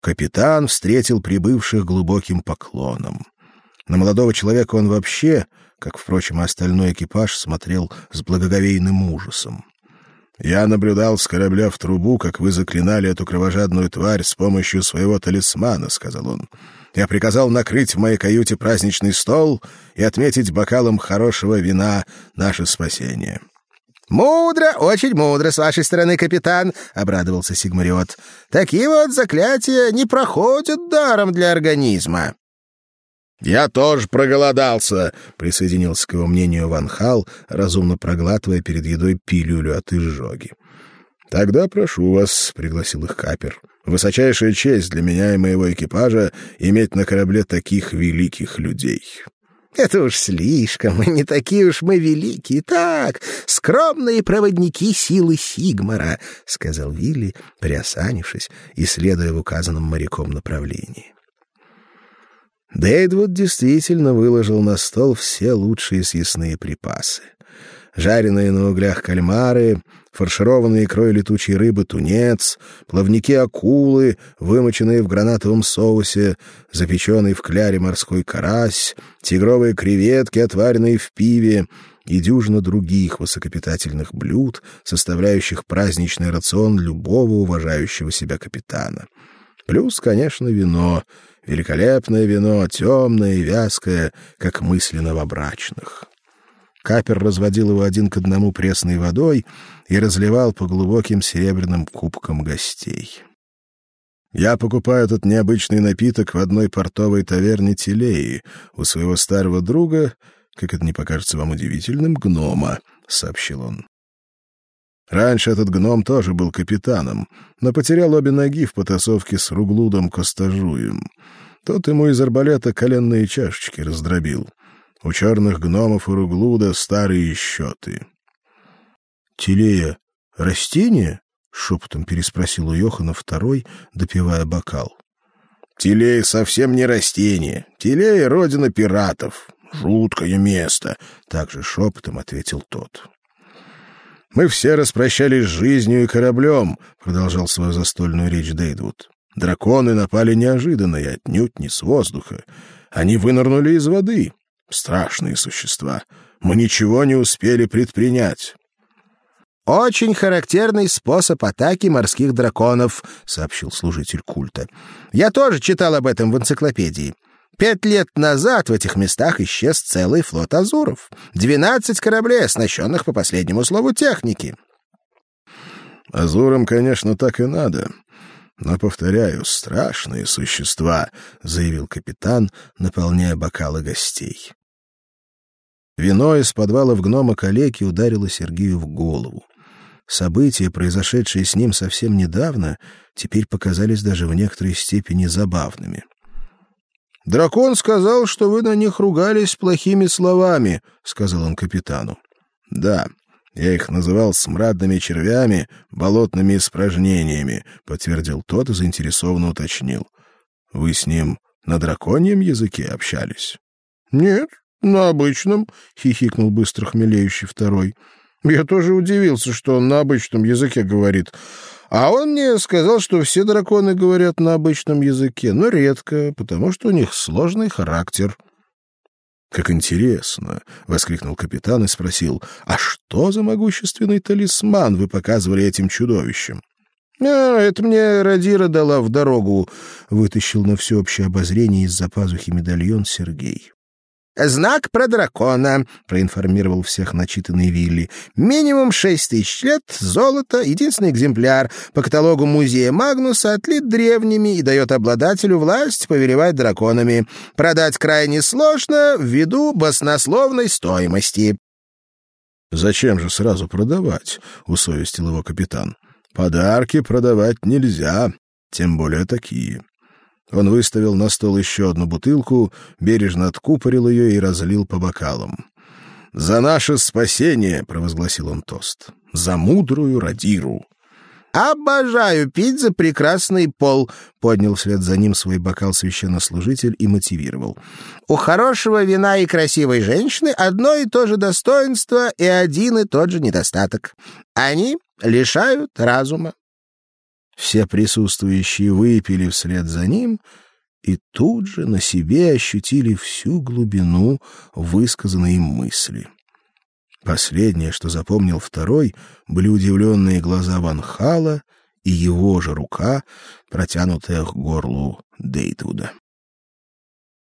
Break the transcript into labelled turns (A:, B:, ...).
A: Капитан встретил прибывших глубоким поклоном. На молодого человека он вообще, как, впрочем, и остальной экипаж, смотрел с благоговейным ужасом. «Я наблюдал с корабля в трубу, как вы заклинали эту кровожадную тварь с помощью своего талисмана», — сказал он. «Я приказал накрыть в моей каюте праздничный стол и отметить бокалом хорошего вина наше спасение».
B: «Мудро, очень мудро с вашей стороны, капитан», — обрадовался Сигмариот. «Такие вот заклятия не проходят даром для организма».
A: «Я тоже проголодался», — присоединился к его мнению Ван Хал, разумно проглатывая перед едой пилюлю от изжоги. «Тогда прошу вас», — пригласил их Капер. «Высочайшая честь для меня и моего экипажа иметь на корабле таких великих людей».
B: «Это уж слишком, не такие уж мы великие. Так, скромные проводники силы Сигмара», — сказал Вилли, приосанившись и следуя в указанном моряком направлении.
A: Дейдвуд действительно выложил на стол все лучшие съестные припасы. Жареные на углях кальмары, фаршированные икрой летучей рыбы тунец, плавники акулы, вымоченные в гранатовом соусе, запеченный в кляре морской карась, тигровые креветки, отваренные в пиве и дюжина других высокопитательных блюд, составляющих праздничный рацион любого уважающего себя капитана. Плюс, конечно, вино — Великолепное вино, темное и вязкое, как мысли новобрачных. Капер разводил его один к одному пресной водой и разливал по глубоким серебряным кубкам гостей. Я покупаю этот необычный напиток в одной портовой таверне Телеи у своего старого друга, как это не покажется вам удивительным, гнома, сообщил он. Раньше этот гном тоже был капитаном, но потерял обе ноги в потасовке с Руглудом Костажуем. Тот ему из арбалета коленные чашечки раздробил. У черных гномов и Руглуда старые счеты. — Телея — растение? — шепотом переспросил у Йохана второй, допивая бокал. — Телея совсем не растение. Телея — родина пиратов. Жуткое место, — также шепотом ответил тот. Мы все распрощались с жизнью и кораблем, продолжал свою застольную речь Дейдвуд. Драконы напали неожиданно и отнюдь не с воздуха. Они вынырнули из воды. Страшные существа. Мы ничего не успели предпринять.
B: «Очень характерный способ атаки морских драконов», — сообщил служитель культа. «Я тоже читал об этом в энциклопедии. Пять лет назад в этих местах исчез целый флот азуров. Двенадцать кораблей, оснащенных по последнему слову техники.
A: Азурам, конечно, так и надо. Но, повторяю, страшные существа, — заявил капитан, наполняя бокалы гостей. Вино из подвала в гнома калеки ударило Сергею в голову. События, произошедшие с ним совсем недавно, теперь показались даже в некоторой степени забавными. — Дракон сказал, что вы на них ругались плохими словами, сказал он капитану. Да, я их называл смрадными червями, болотными испражнениями, подтвердил тот и заинтересованно уточнил. Вы с ним на драконьем языке общались? Нет, на обычном, хихикнул быстро хмелеющий второй. Я тоже удивился, что он на обычном языке говорит. А он мне сказал, что все драконы говорят на обычном языке, но редко, потому что у них сложный характер. Как интересно, воскликнул капитан и спросил: "А что за могущественный талисман вы показывали этим чудовищам?" «А, это мне Радира дала в дорогу», — вытащил на всеобщее обозрение из-за пазухи медальон Сергей.
B: «Знак про дракона», — проинформировал всех начитанный Вилли. «Минимум шесть тысяч лет, золото, единственный экземпляр. По каталогу музея Магнуса отлит древними и дает обладателю власть повелевать драконами. Продать крайне сложно ввиду баснословной стоимости».
A: «Зачем же сразу продавать?» — усовестил его капитан. «Подарки продавать нельзя, тем более такие». Он выставил на стол еще одну бутылку, бережно откупорил ее и разлил по бокалам. «За наше спасение!» — провозгласил он тост. «За мудрую Радиру!»
B: «Обожаю пить за прекрасный пол!» — поднял вслед за ним свой бокал священнослужитель и мотивировал. «У хорошего вина и красивой женщины одно и то же достоинство и один и тот же недостаток. Они лишают разума».
A: Все присутствующие выпили вслед за ним и тут же на себе ощутили всю глубину высказанной им мысли. Последнее, что запомнил второй, были удивленные глаза Ван Хала и его же рука, протянутая к горлу Дейтвуда.